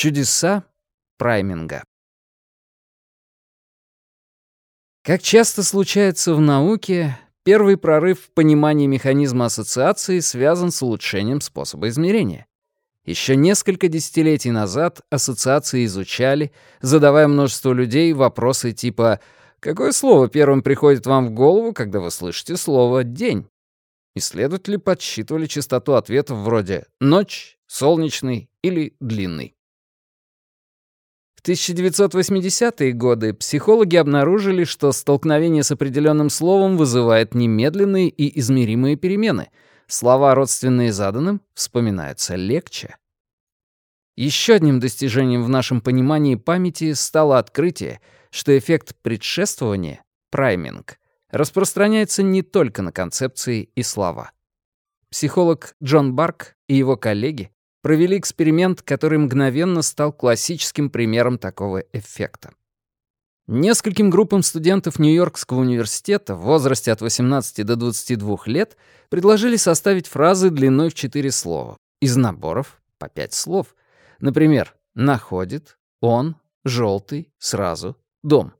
Чудеса прайминга. Как часто случается в науке, первый прорыв в понимании механизма ассоциации связан с улучшением способа измерения. Еще несколько десятилетий назад ассоциации изучали, задавая множеству людей вопросы типа «Какое слово первым приходит вам в голову, когда вы слышите слово «день»?» Исследователи подсчитывали частоту ответов вроде «ночь», «солнечный» или «длинный». В 1980-е годы психологи обнаружили, что столкновение с определенным словом вызывает немедленные и измеримые перемены. Слова, родственные заданным, вспоминаются легче. Еще одним достижением в нашем понимании памяти стало открытие, что эффект предшествования, прайминг, распространяется не только на концепции и слова. Психолог Джон Барк и его коллеги провели эксперимент, который мгновенно стал классическим примером такого эффекта. Нескольким группам студентов Нью-Йоркского университета в возрасте от 18 до 22 лет предложили составить фразы длиной в 4 слова, из наборов по 5 слов. Например, «находит», «он», «желтый», «сразу», «дом».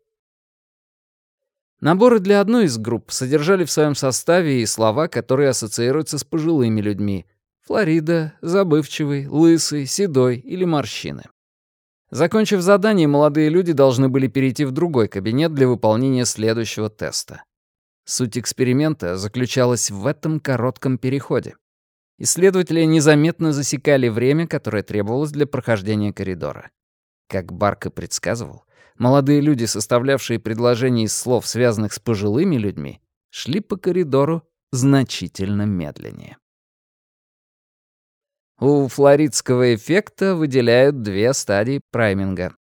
Наборы для одной из групп содержали в своем составе и слова, которые ассоциируются с пожилыми людьми. Флорида, забывчивый, лысый, седой или морщины. Закончив задание, молодые люди должны были перейти в другой кабинет для выполнения следующего теста. Суть эксперимента заключалась в этом коротком переходе. Исследователи незаметно засекали время, которое требовалось для прохождения коридора. Как Барк и предсказывал, молодые люди, составлявшие предложения из слов, связанных с пожилыми людьми, шли по коридору значительно медленнее. У флоридского эффекта выделяют две стадии прайминга.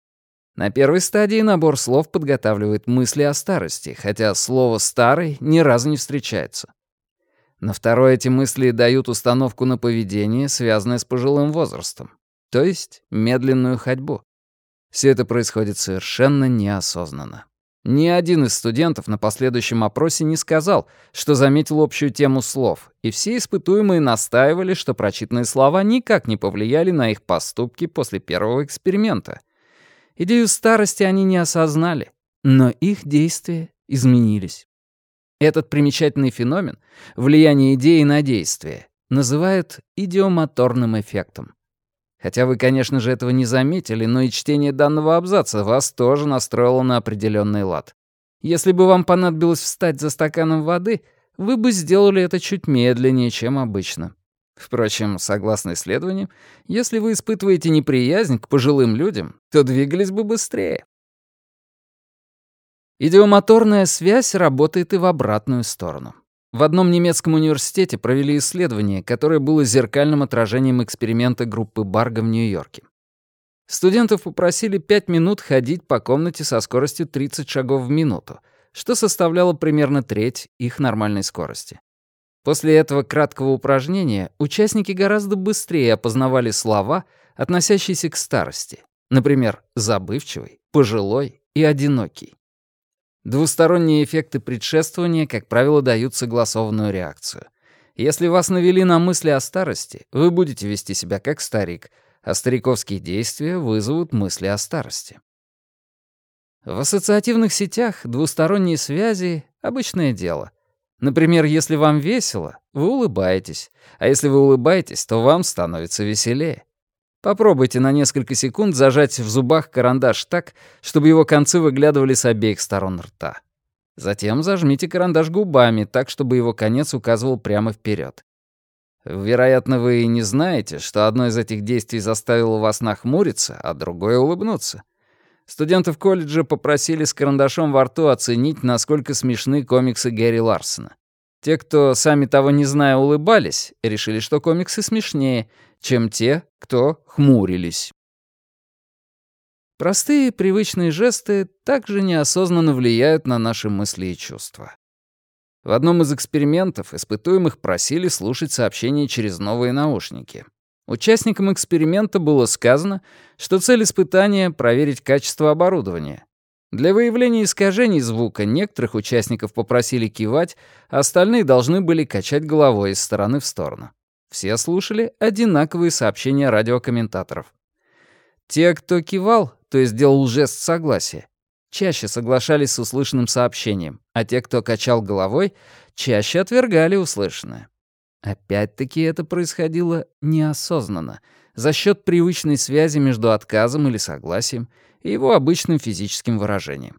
На первой стадии набор слов подготавливает мысли о старости, хотя слово «старый» ни разу не встречается. На второй эти мысли дают установку на поведение, связанное с пожилым возрастом, то есть медленную ходьбу. Все это происходит совершенно неосознанно. Ни один из студентов на последующем опросе не сказал, что заметил общую тему слов, и все испытуемые настаивали, что прочитанные слова никак не повлияли на их поступки после первого эксперимента. Идею старости они не осознали, но их действия изменились. Этот примечательный феномен, влияние идеи на действие, называют идиомоторным эффектом. Хотя вы, конечно же, этого не заметили, но и чтение данного абзаца вас тоже настроило на определенный лад. Если бы вам понадобилось встать за стаканом воды, вы бы сделали это чуть медленнее, чем обычно. Впрочем, согласно исследованиям, если вы испытываете неприязнь к пожилым людям, то двигались бы быстрее. Идиомоторная связь работает и в обратную сторону. В одном немецком университете провели исследование, которое было зеркальным отражением эксперимента группы Барга в Нью-Йорке. Студентов попросили 5 минут ходить по комнате со скоростью 30 шагов в минуту, что составляло примерно треть их нормальной скорости. После этого краткого упражнения участники гораздо быстрее опознавали слова, относящиеся к старости, например, забывчивый, пожилой и одинокий. Двусторонние эффекты предшествования, как правило, дают согласованную реакцию. Если вас навели на мысли о старости, вы будете вести себя как старик, а стариковские действия вызовут мысли о старости. В ассоциативных сетях двусторонние связи — обычное дело. Например, если вам весело, вы улыбаетесь, а если вы улыбаетесь, то вам становится веселее. Попробуйте на несколько секунд зажать в зубах карандаш так, чтобы его концы выглядывали с обеих сторон рта. Затем зажмите карандаш губами так, чтобы его конец указывал прямо вперед. Вероятно, вы не знаете, что одно из этих действий заставило вас нахмуриться, а другое — улыбнуться. Студентов колледжа попросили с карандашом во рту оценить, насколько смешны комиксы Гэри Ларсона. Те, кто, сами того не зная, улыбались, решили, что комиксы смешнее — чем те, кто хмурились. Простые привычные жесты также неосознанно влияют на наши мысли и чувства. В одном из экспериментов испытуемых просили слушать сообщения через новые наушники. Участникам эксперимента было сказано, что цель испытания — проверить качество оборудования. Для выявления искажений звука некоторых участников попросили кивать, а остальные должны были качать головой из стороны в сторону. Все слушали одинаковые сообщения радиокомментаторов. Те, кто кивал, то есть делал жест согласия, чаще соглашались с услышанным сообщением, а те, кто качал головой, чаще отвергали услышанное. Опять-таки это происходило неосознанно, за счет привычной связи между отказом или согласием и его обычным физическим выражением.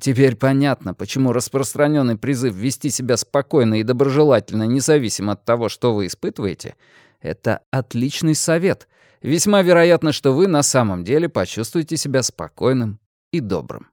Теперь понятно, почему распространенный призыв вести себя спокойно и доброжелательно, независимо от того, что вы испытываете, это отличный совет. Весьма вероятно, что вы на самом деле почувствуете себя спокойным и добрым.